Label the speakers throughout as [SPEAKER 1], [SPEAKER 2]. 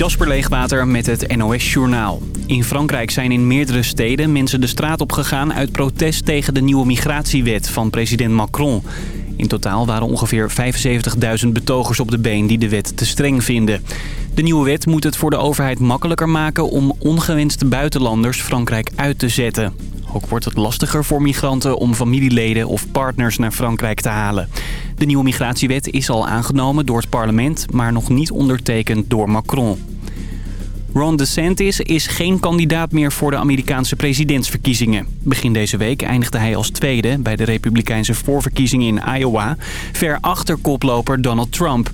[SPEAKER 1] Jasper Leegwater met het NOS Journaal. In Frankrijk zijn in meerdere steden mensen de straat op gegaan uit protest tegen de nieuwe migratiewet van president Macron. In totaal waren ongeveer 75.000 betogers op de been die de wet te streng vinden. De nieuwe wet moet het voor de overheid makkelijker maken om ongewenste buitenlanders Frankrijk uit te zetten. Ook wordt het lastiger voor migranten om familieleden of partners naar Frankrijk te halen. De nieuwe migratiewet is al aangenomen door het parlement, maar nog niet ondertekend door Macron. Ron DeSantis is geen kandidaat meer voor de Amerikaanse presidentsverkiezingen. Begin deze week eindigde hij als tweede bij de republikeinse voorverkiezingen in Iowa... ver achter koploper Donald Trump.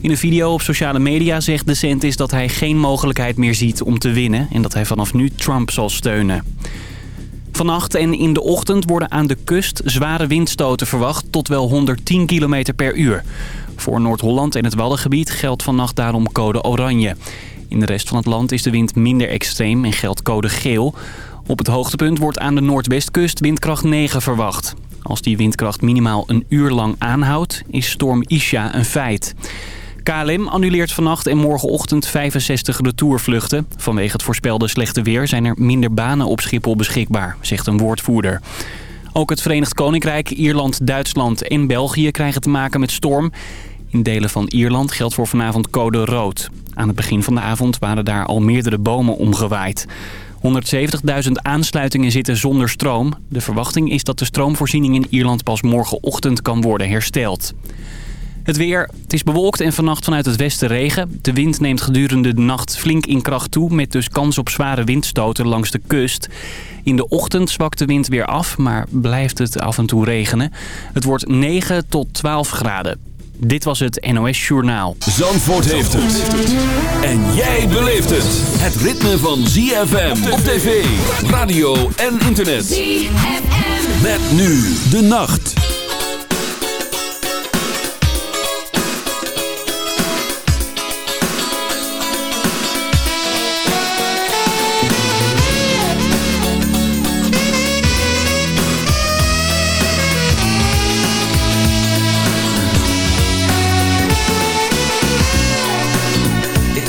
[SPEAKER 1] In een video op sociale media zegt DeSantis dat hij geen mogelijkheid meer ziet om te winnen... en dat hij vanaf nu Trump zal steunen. Vannacht en in de ochtend worden aan de kust zware windstoten verwacht tot wel 110 km per uur. Voor Noord-Holland en het Waddengebied geldt vannacht daarom code oranje. In de rest van het land is de wind minder extreem en geldt code geel. Op het hoogtepunt wordt aan de noordwestkust windkracht 9 verwacht. Als die windkracht minimaal een uur lang aanhoudt, is storm Isha een feit. KLM annuleert vannacht en morgenochtend 65 retourvluchten. Vanwege het voorspelde slechte weer zijn er minder banen op Schiphol beschikbaar, zegt een woordvoerder. Ook het Verenigd Koninkrijk, Ierland, Duitsland en België krijgen te maken met storm. In delen van Ierland geldt voor vanavond code rood. Aan het begin van de avond waren daar al meerdere bomen omgewaaid. 170.000 aansluitingen zitten zonder stroom. De verwachting is dat de stroomvoorziening in Ierland pas morgenochtend kan worden hersteld. Het weer. Het is bewolkt en vannacht vanuit het westen regen. De wind neemt gedurende de nacht flink in kracht toe... met dus kans op zware windstoten langs de kust. In de ochtend zwakt de wind weer af, maar blijft het af en toe regenen. Het wordt 9 tot 12 graden. Dit was het NOS Journaal.
[SPEAKER 2] Zandvoort heeft het. En jij beleeft het. Het ritme van ZFM op tv, radio en internet. ZFM. Met nu de nacht.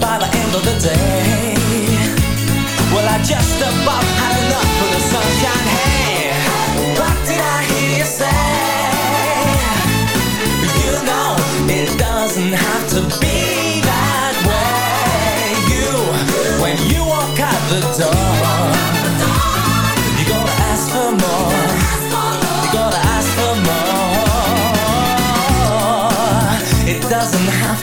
[SPEAKER 3] by the end of the day. Well, I just about had enough of the sunshine. Hey, what did I hear you say?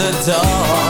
[SPEAKER 3] the
[SPEAKER 4] door.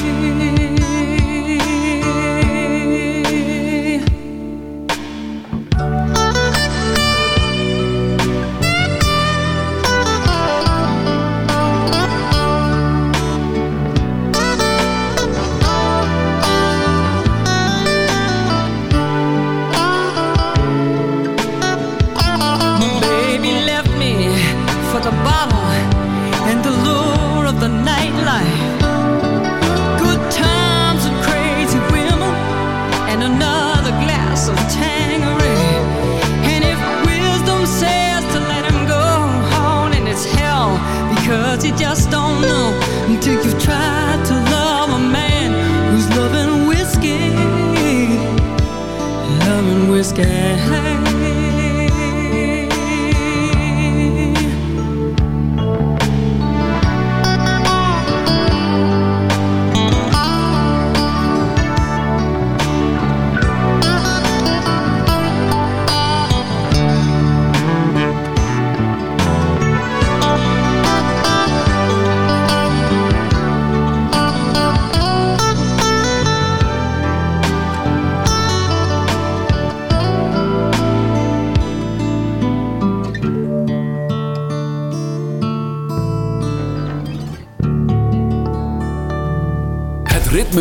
[SPEAKER 5] I just don't know until you've tried to love a man who's loving whiskey, loving whiskey.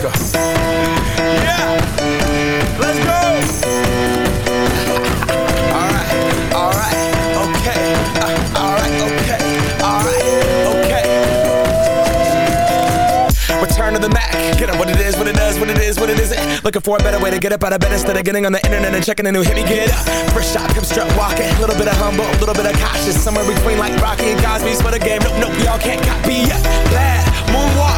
[SPEAKER 5] Let's go. Yeah. Let's go. all right. All right. Okay. Uh, all right. Okay. All right. Okay. Return to the Mac. Get up. What it is. What it does. What it is. What it isn't. Looking for a better way to get up out of bed instead of getting on the internet and checking a new hit. Me get up. First shot. Come strut walking. A little bit of humble. A little bit of cautious. Somewhere between like Rocky and Cosby's for the game. Nope. Nope. Y'all can't copy yet. Bad Moonwalk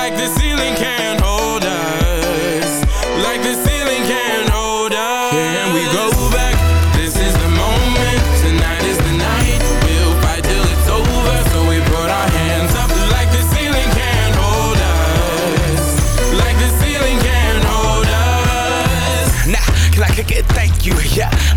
[SPEAKER 6] like the ceiling can't hold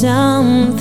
[SPEAKER 7] something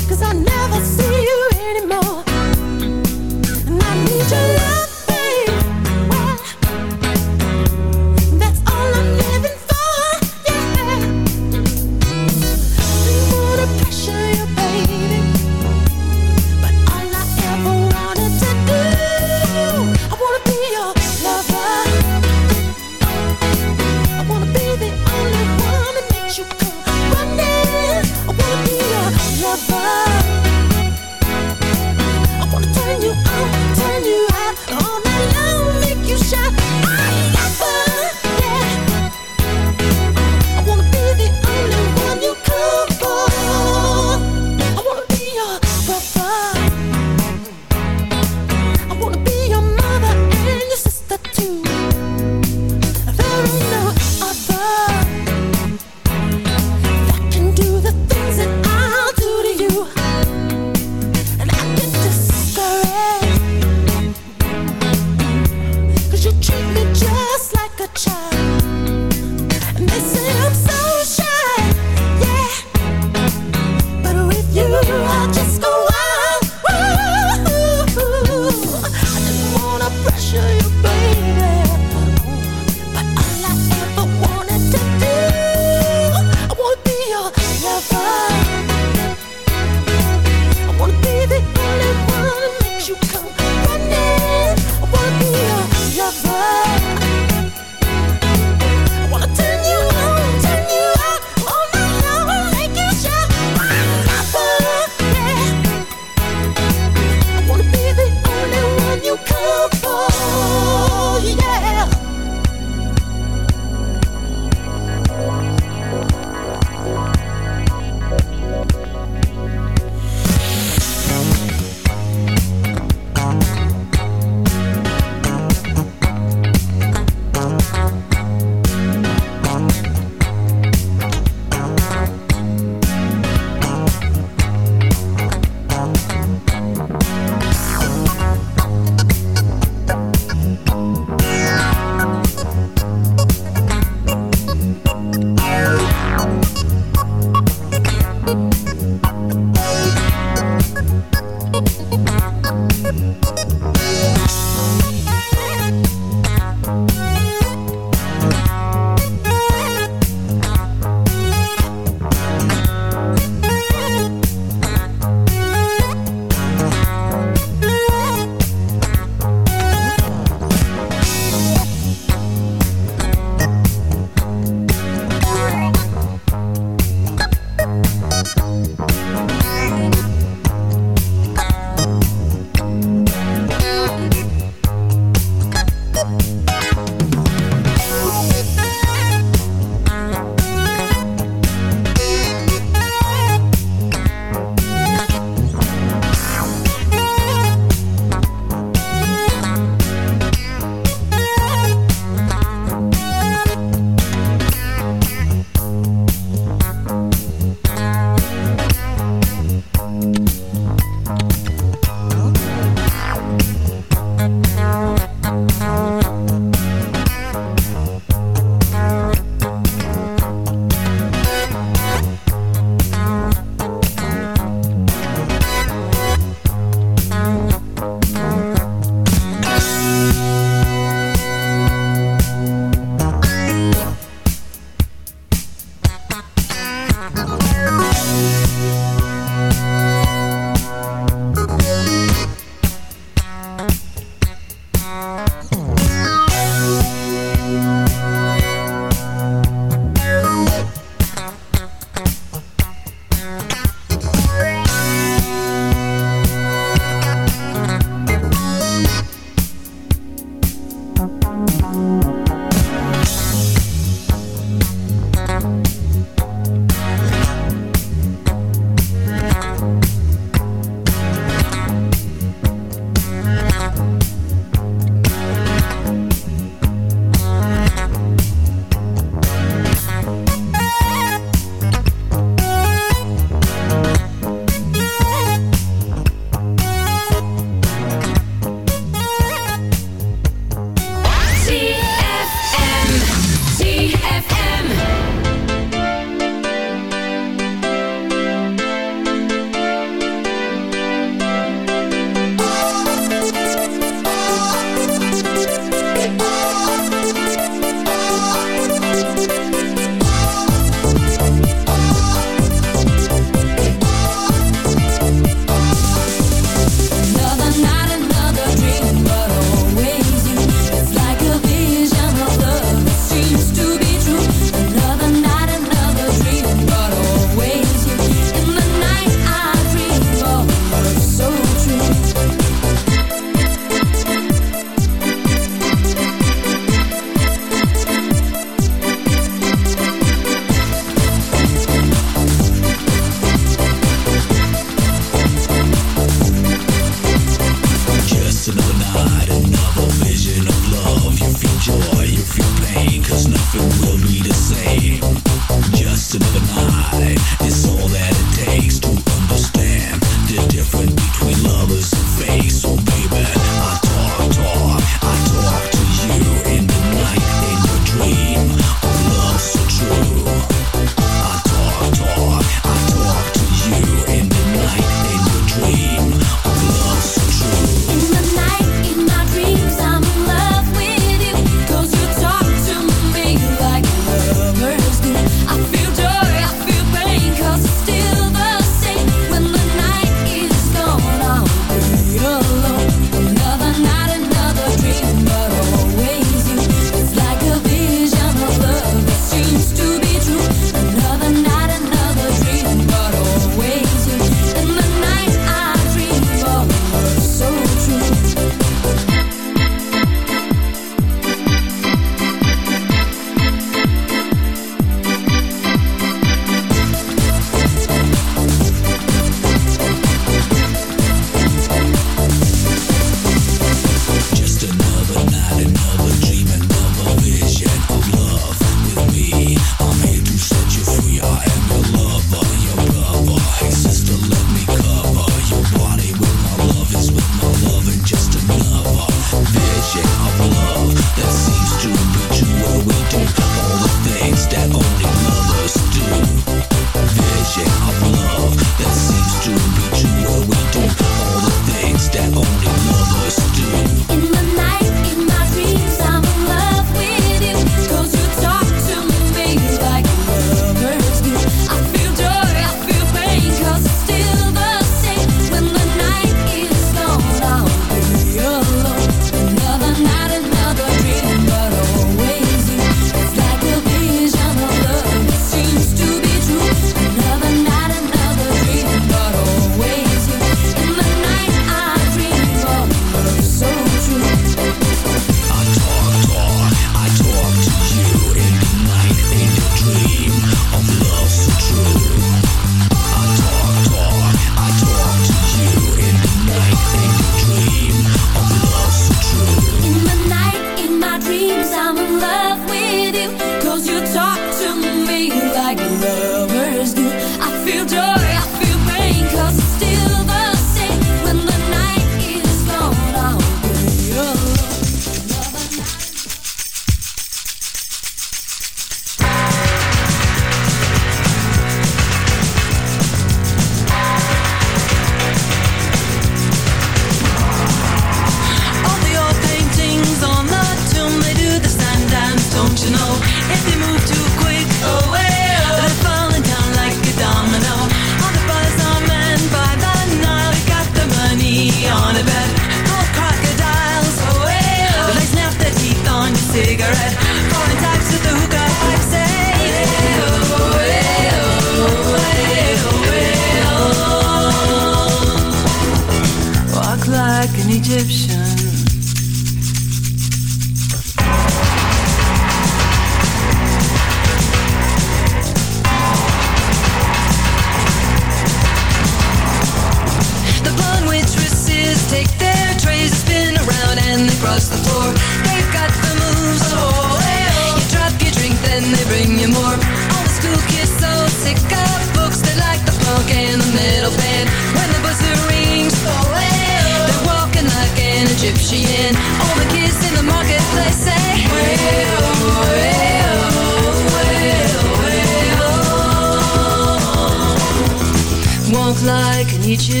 [SPEAKER 7] like